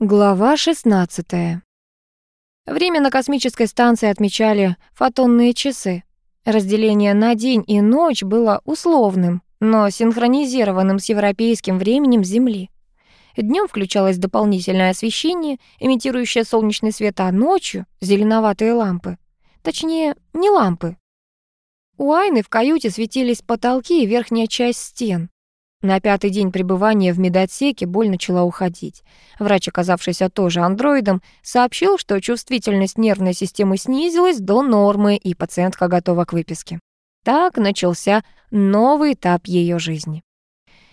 Глава 16. Время на космической станции отмечали фотонные часы. Разделение на день и ночь было условным, но синхронизированным с европейским временем Земли. Днем включалось дополнительное освещение, имитирующее солнечный свет, а ночью — зеленоватые лампы. Точнее, не лампы. У Айны в каюте светились потолки и верхняя часть стен. На пятый день пребывания в медотсеке боль начала уходить. Врач, оказавшийся тоже андроидом, сообщил, что чувствительность нервной системы снизилась до нормы, и пациентка готова к выписке. Так начался новый этап ее жизни.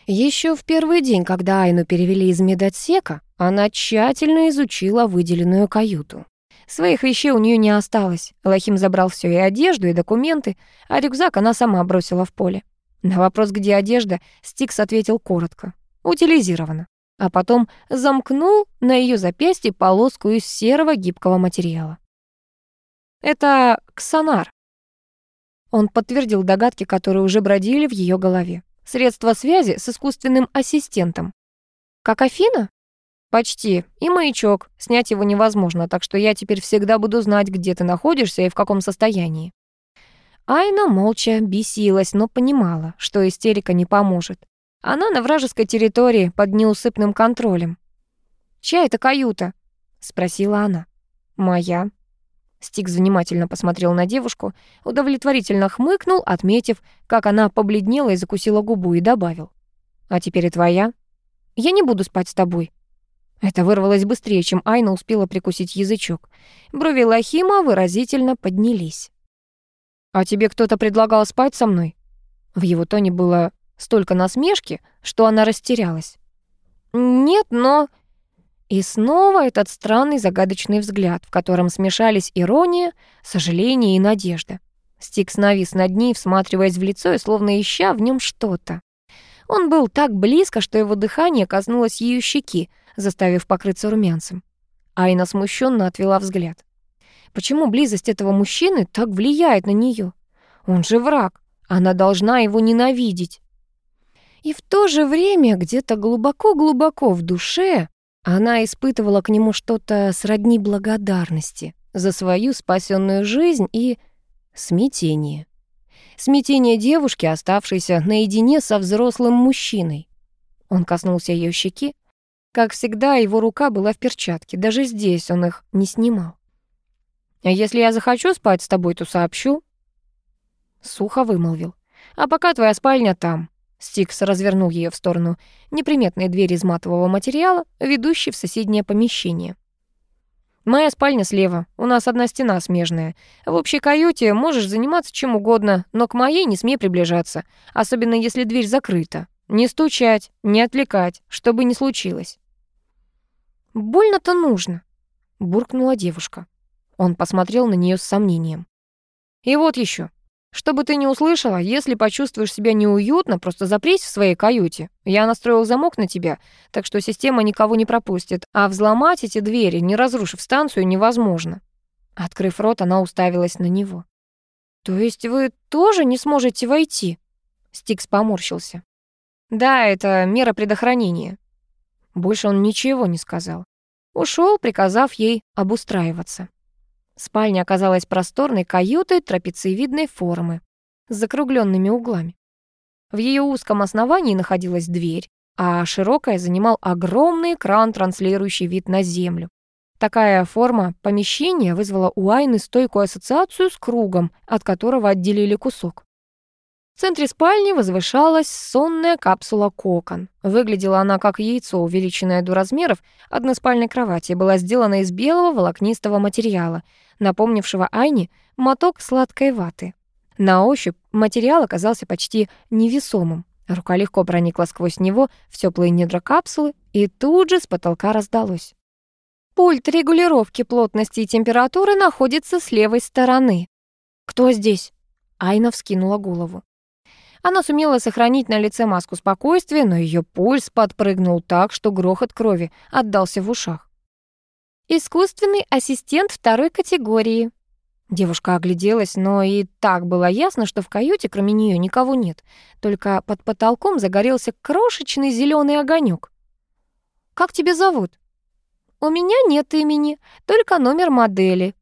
Еще в первый день, когда Айну перевели из медотсека, она тщательно изучила выделенную каюту. Своих вещей у нее не осталось. Лохим забрал все и одежду, и документы, а рюкзак она сама бросила в поле. На вопрос, где одежда, Стикс ответил коротко. Утилизировано. А потом замкнул на ее запястье полоску из серого гибкого материала. Это ксонар. Он подтвердил догадки, которые уже бродили в ее голове. Средство связи с искусственным ассистентом. Как Афина? Почти. И маячок. Снять его невозможно, так что я теперь всегда буду знать, где ты находишься и в каком состоянии. Айна молча бесилась, но понимала, что истерика не поможет. Она на вражеской территории под неусыпным контролем. «Чья это каюта?» — спросила она. «Моя». Стикс внимательно посмотрел на девушку, удовлетворительно хмыкнул, отметив, как она побледнела и закусила губу, и добавил. «А теперь и твоя. Я не буду спать с тобой». Это вырвалось быстрее, чем Айна успела прикусить язычок. Брови Лахима выразительно поднялись. «А тебе кто-то предлагал спать со мной?» В его тоне было столько насмешки, что она растерялась. «Нет, но...» И снова этот странный загадочный взгляд, в котором смешались ирония, сожаление и надежда. Стикс навис над ней, всматриваясь в лицо и словно ища в нем что-то. Он был так близко, что его дыхание коснулось ее щеки, заставив покрыться румянцем. Айна смущенно отвела взгляд. Почему близость этого мужчины так влияет на нее? Он же враг. Она должна его ненавидеть. И в то же время где-то глубоко-глубоко в душе она испытывала к нему что-то сродни благодарности за свою спасенную жизнь и смятение. Смятение девушки, оставшейся наедине со взрослым мужчиной. Он коснулся ее щеки. Как всегда, его рука была в перчатке, даже здесь он их не снимал. А если я захочу спать с тобой, то сообщу». Сухо вымолвил. «А пока твоя спальня там». Стикс развернул ее в сторону неприметной двери из матового материала, ведущей в соседнее помещение. «Моя спальня слева, у нас одна стена смежная. В общей каюте можешь заниматься чем угодно, но к моей не смей приближаться, особенно если дверь закрыта. Не стучать, не отвлекать, чтобы не случилось». «Больно-то нужно», — буркнула девушка. Он посмотрел на нее с сомнением. «И вот еще. Чтобы ты не услышала, если почувствуешь себя неуютно, просто запрись в своей каюте. Я настроил замок на тебя, так что система никого не пропустит, а взломать эти двери, не разрушив станцию, невозможно». Открыв рот, она уставилась на него. «То есть вы тоже не сможете войти?» Стикс поморщился. «Да, это мера предохранения». Больше он ничего не сказал. Ушел, приказав ей обустраиваться. Спальня оказалась просторной каютой трапециевидной формы с закругленными углами. В ее узком основании находилась дверь, а широкая занимал огромный экран, транслирующий вид на землю. Такая форма помещения вызвала у Айны стойкую ассоциацию с кругом, от которого отделили кусок. В центре спальни возвышалась сонная капсула «Кокон». Выглядела она как яйцо, увеличенное до размеров односпальной кровати, была сделана из белого волокнистого материала, напомнившего Айне моток сладкой ваты. На ощупь материал оказался почти невесомым. Рука легко проникла сквозь него в теплые недра капсулы, и тут же с потолка раздалось. «Пульт регулировки плотности и температуры находится с левой стороны». «Кто здесь?» Айна вскинула голову. Она сумела сохранить на лице маску спокойствия, но ее пульс подпрыгнул так, что грохот крови отдался в ушах. «Искусственный ассистент второй категории». Девушка огляделась, но и так было ясно, что в каюте кроме нее никого нет. Только под потолком загорелся крошечный зеленый огонек. «Как тебя зовут?» у меня нет имени, только номер модели».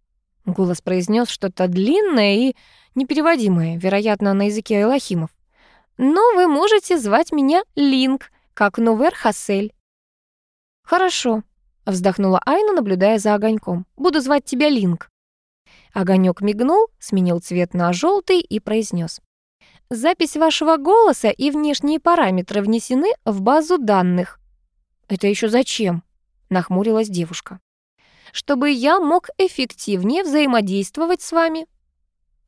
Голос произнес что-то длинное и непереводимое, вероятно, на языке Элохимов. «Но вы можете звать меня Линк, как Нувер Хассель». «Хорошо», — вздохнула Айна, наблюдая за огоньком. «Буду звать тебя Линк». Огонек мигнул, сменил цвет на желтый и произнес: Запись вашего голоса и внешние параметры внесены в базу данных. Это еще зачем? нахмурилась девушка. Чтобы я мог эффективнее взаимодействовать с вами.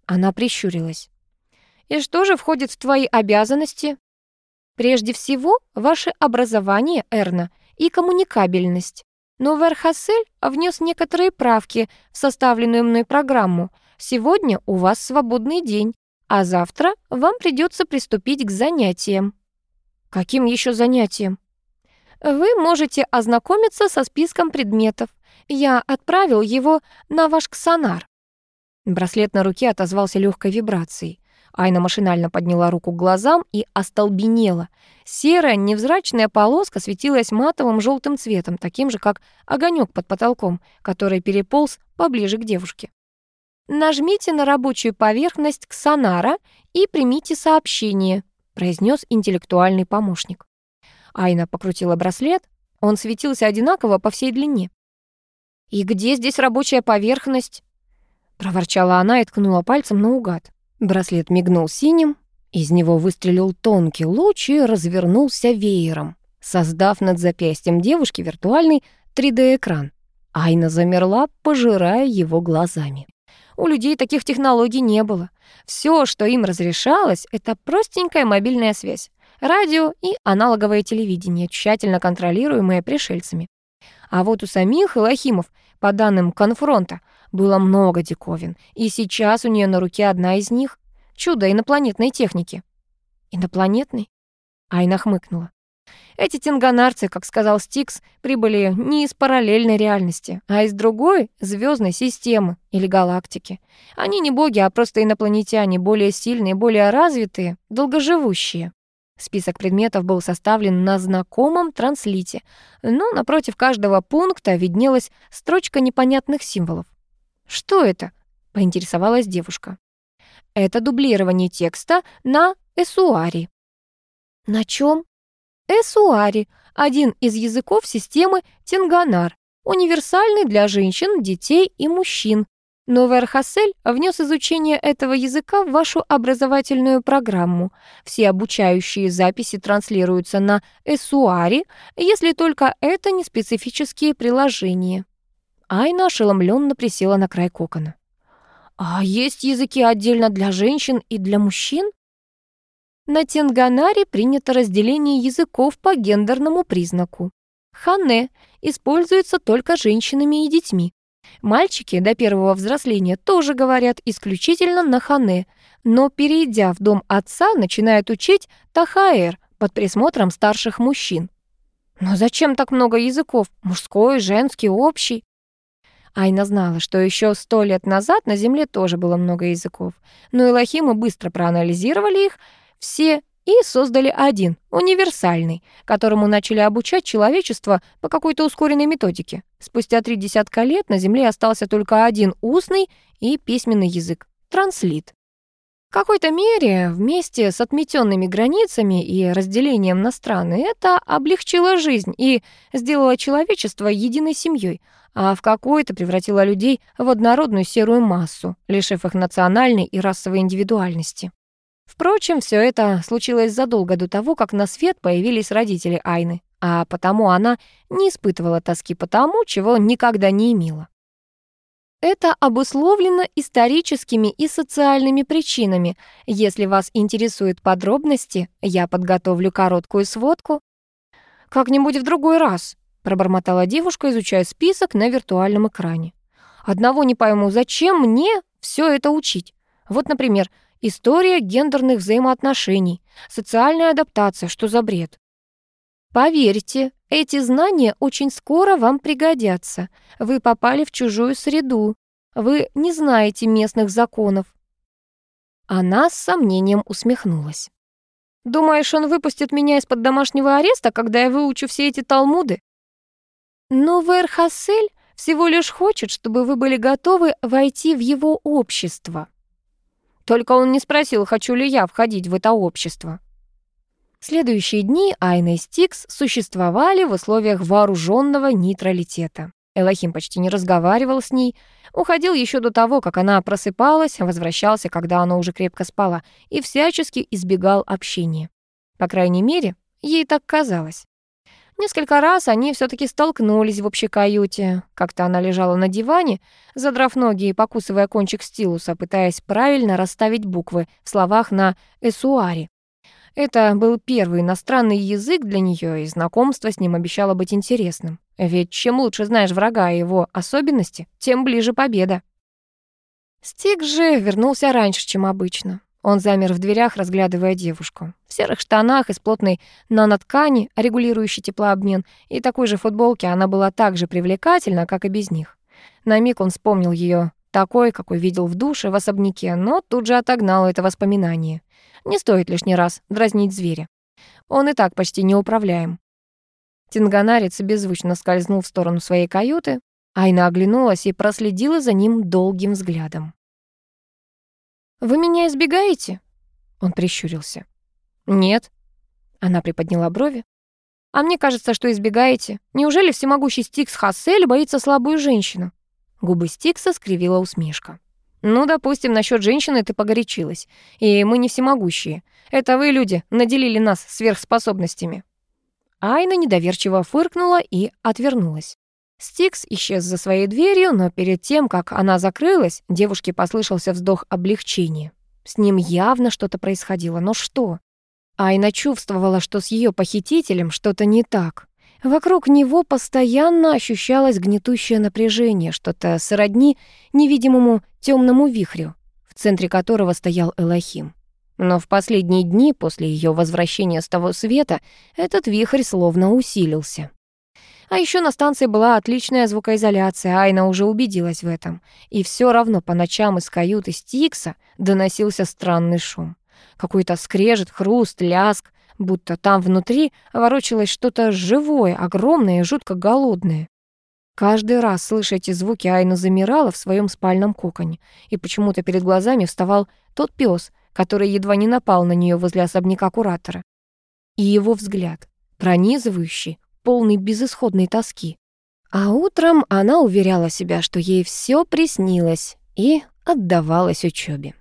Она прищурилась. И что же входит в твои обязанности? Прежде всего, ваше образование, Эрна, и коммуникабельность. Но Верхасель внес некоторые правки в составленную мной программу. Сегодня у вас свободный день, а завтра вам придется приступить к занятиям. Каким еще занятиям? Вы можете ознакомиться со списком предметов. Я отправил его на ваш ксонар. Браслет на руке отозвался легкой вибрацией. Айна машинально подняла руку к глазам и остолбенела. Серая невзрачная полоска светилась матовым желтым цветом, таким же, как огонек под потолком, который переполз поближе к девушке. «Нажмите на рабочую поверхность Ксонара и примите сообщение», произнес интеллектуальный помощник. Айна покрутила браслет, он светился одинаково по всей длине. «И где здесь рабочая поверхность?» проворчала она и ткнула пальцем наугад. Браслет мигнул синим, из него выстрелил тонкий луч и развернулся веером, создав над запястьем девушки виртуальный 3D-экран. Айна замерла, пожирая его глазами. У людей таких технологий не было. Все, что им разрешалось, это простенькая мобильная связь, радио и аналоговое телевидение, тщательно контролируемые пришельцами. А вот у самих Элохимов, по данным конфронта, было много диковин, и сейчас у нее на руке одна из них — чудо инопланетной техники. Инопланетный? Айна хмыкнула. Эти тинганарцы, как сказал Стикс, прибыли не из параллельной реальности, а из другой звездной системы или галактики. Они не боги, а просто инопланетяне, более сильные, более развитые, долгоживущие. Список предметов был составлен на знакомом транслите, но напротив каждого пункта виднелась строчка непонятных символов. «Что это?» — поинтересовалась девушка. «Это дублирование текста на эсуари». «На чем? Эсуари — один из языков системы Тинганар, универсальный для женщин, детей и мужчин. Новый Архасель внес изучение этого языка в вашу образовательную программу. Все обучающие записи транслируются на Эсуари, если только это не специфические приложения. Айна ошеломленно присела на край кокона. «А есть языки отдельно для женщин и для мужчин?» На Тенганаре принято разделение языков по гендерному признаку. Хане используется только женщинами и детьми. Мальчики до первого взросления тоже говорят исключительно на хане, но, перейдя в дом отца, начинают учить тахаэр под присмотром старших мужчин. Но зачем так много языков? Мужской, женский, общий? Айна знала, что еще сто лет назад на Земле тоже было много языков, но Элохимы быстро проанализировали их, все и создали один, универсальный, которому начали обучать человечество по какой-то ускоренной методике. Спустя три десятка лет на Земле остался только один устный и письменный язык — транслит. В какой-то мере, вместе с отметенными границами и разделением на страны, это облегчило жизнь и сделало человечество единой семьей, а в какой-то превратило людей в однородную серую массу, лишив их национальной и расовой индивидуальности. Впрочем, все это случилось задолго до того, как на свет появились родители Айны, а потому она не испытывала тоски по тому, чего никогда не имела. Это обусловлено историческими и социальными причинами. Если вас интересуют подробности, я подготовлю короткую сводку. «Как-нибудь в другой раз», — пробормотала девушка, изучая список на виртуальном экране. «Одного не пойму, зачем мне все это учить? Вот, например, История гендерных взаимоотношений, социальная адаптация, что за бред? Поверьте, эти знания очень скоро вам пригодятся. Вы попали в чужую среду. Вы не знаете местных законов. Она с сомнением усмехнулась. «Думаешь, он выпустит меня из-под домашнего ареста, когда я выучу все эти талмуды?» Но Верхасель всего лишь хочет, чтобы вы были готовы войти в его общество. Только он не спросил, хочу ли я входить в это общество. Следующие дни Айна и Стикс существовали в условиях вооруженного нейтралитета. Элохим почти не разговаривал с ней, уходил еще до того, как она просыпалась, возвращался, когда она уже крепко спала, и всячески избегал общения. По крайней мере, ей так казалось. Несколько раз они все таки столкнулись в общей каюте. Как-то она лежала на диване, задрав ноги и покусывая кончик стилуса, пытаясь правильно расставить буквы в словах на эсуаре. Это был первый иностранный язык для нее, и знакомство с ним обещало быть интересным. Ведь чем лучше знаешь врага и его особенности, тем ближе победа. Стик же вернулся раньше, чем обычно. Он замер в дверях, разглядывая девушку. В серых штанах из плотной наноткани, регулирующей теплообмен, и такой же футболке она была так же привлекательна, как и без них. На миг он вспомнил ее такой, какой видел в душе в особняке, но тут же отогнал это воспоминание. Не стоит лишний раз дразнить зверя. Он и так почти неуправляем. Тинганарец беззвучно скользнул в сторону своей каюты. Айна оглянулась и проследила за ним долгим взглядом. «Вы меня избегаете?» Он прищурился. «Нет». Она приподняла брови. «А мне кажется, что избегаете. Неужели всемогущий Стикс Хассель боится слабую женщину?» Губы Стикса скривила усмешка. «Ну, допустим, насчет женщины ты погорячилась. И мы не всемогущие. Это вы, люди, наделили нас сверхспособностями». Айна недоверчиво фыркнула и отвернулась. Стикс исчез за своей дверью, но перед тем, как она закрылась, девушке послышался вздох облегчения. С ним явно что-то происходило, но что? Айна чувствовала, что с ее похитителем что-то не так. Вокруг него постоянно ощущалось гнетущее напряжение, что-то сродни невидимому темному вихрю, в центре которого стоял Элохим. Но в последние дни после ее возвращения с того света этот вихрь словно усилился. А еще на станции была отличная звукоизоляция, Айна уже убедилась в этом. И все равно по ночам из каюты Стикса доносился странный шум. Какой-то скрежет, хруст, ляск, будто там внутри ворочалось что-то живое, огромное и жутко голодное. Каждый раз, слыша эти звуки, Айна замирала в своем спальном коконе, и почему-то перед глазами вставал тот пес, который едва не напал на нее возле особняка куратора. И его взгляд, пронизывающий, полный безысходной тоски. А утром она уверяла себя, что ей все приснилось, и отдавалась учебе.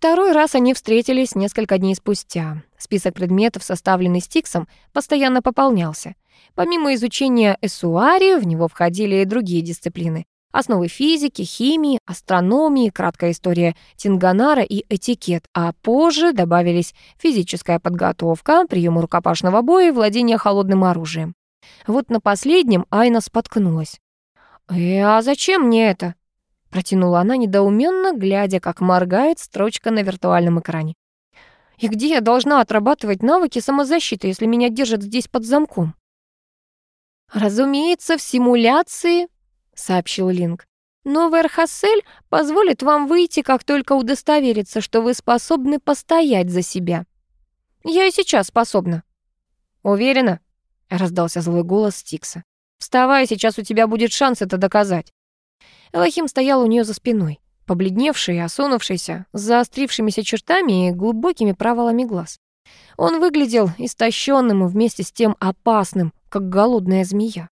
Второй раз они встретились несколько дней спустя. Список предметов, составленный Стиксом, постоянно пополнялся. Помимо изучения эссуари, в него входили и другие дисциплины. Основы физики, химии, астрономии, краткая история Тинганара и этикет, а позже добавились физическая подготовка, приемы рукопашного боя и владение холодным оружием. Вот на последнем Айна споткнулась. «Э, а зачем мне это?» Протянула она недоуменно, глядя, как моргает строчка на виртуальном экране. «И где я должна отрабатывать навыки самозащиты, если меня держат здесь под замком?» «Разумеется, в симуляции», — сообщил Линк. «Новый Архасель позволит вам выйти, как только удостоверится, что вы способны постоять за себя». «Я и сейчас способна». «Уверена?» раздался злой голос Стикса. «Вставай, сейчас у тебя будет шанс это доказать». Элохим стоял у нее за спиной, побледневший и осунувшийся, с заострившимися чертами и глубокими провалами глаз. Он выглядел истощенным и вместе с тем опасным, как голодная змея.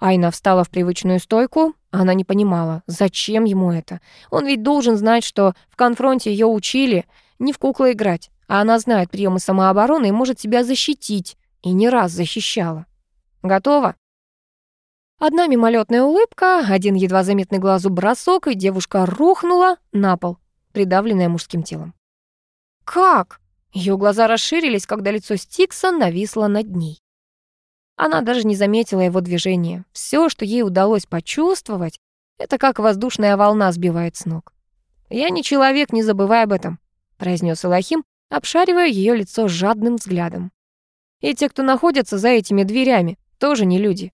Айна встала в привычную стойку. Она не понимала, зачем ему это. Он ведь должен знать, что в конфронте ее учили не в куклы играть, а она знает приемы самообороны и может себя защитить, и не раз защищала. Готова? Одна мимолетная улыбка, один едва заметный глазу бросок, и девушка рухнула на пол, придавленная мужским телом. «Как?» Ее глаза расширились, когда лицо Стикса нависло над ней. Она даже не заметила его движения. Все, что ей удалось почувствовать, это как воздушная волна сбивает с ног. «Я не человек, не забывай об этом», — произнес Элохим, обшаривая ее лицо жадным взглядом. И те, кто находятся за этими дверями, тоже не люди.